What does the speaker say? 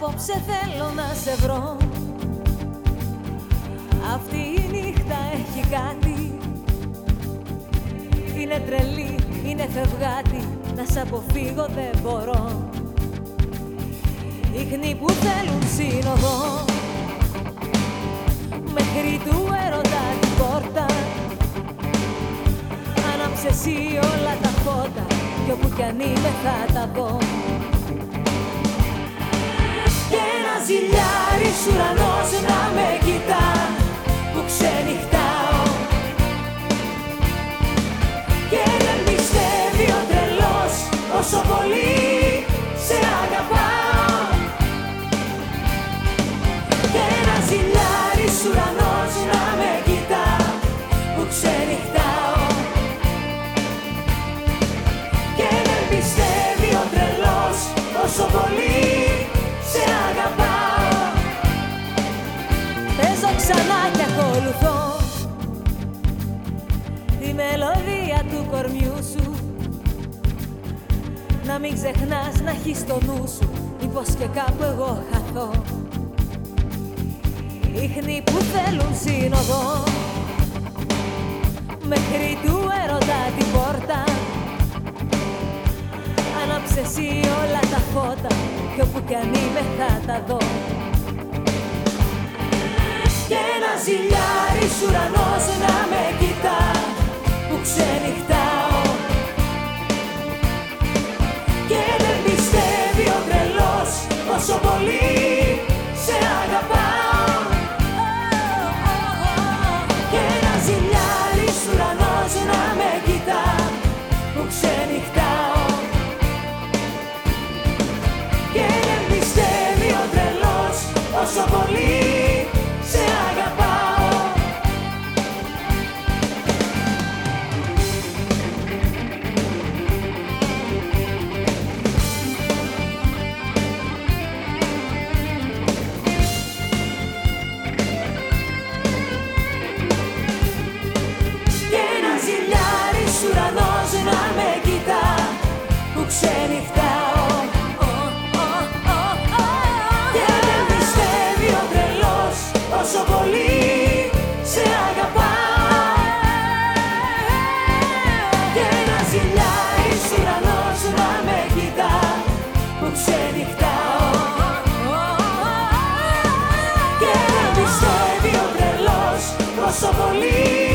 Απόψε θέλω να σε βρω. Αυτή η νύχτα έχει κάτι. Είναι τρελή, είναι φευγάτη. Να σ' αποφύγω δεν μπορώ. Ίχνη που θέλουν σύνοδο. Μέχρι του έρωτα την πόρτα. Άναψε εσύ όλα τα φώτα. Κι όπου κι αν είμαι θα τα δω ζηλιάρης ουρανός να με κοιτά που ξενυχτάω. Και δεν πιστεύει ο τρελός όσο πολύ σε αγαπάω. Και ένα ζηλιάρης ουρανός να με κοιτά που ξενυχτάω ακολουθώ. Τη μελωδία του κορμιού σου. Να μην ξεχνάς να έχεις στο νου σου μήπως και κάπου εγώ χαθώ. Ίχνη που θέλουν σύνοδο. Μέχρι του έρωτα την πόρτα. Άναψε εσύ όλα τα φώτα κι όπου κι αν είμαι θα τα δω και ένα ζηλιάρης ουρανός να με κοιτά ξενυχτάω. Και δεν πιστεύει ο τρελός όσο πολύ σε αγαπάω Και ένα ζηλιάρης ουρανός να με κοιτά που ξενυχτάω. Και δεν πιστεύει ο τρελός όσο πολύ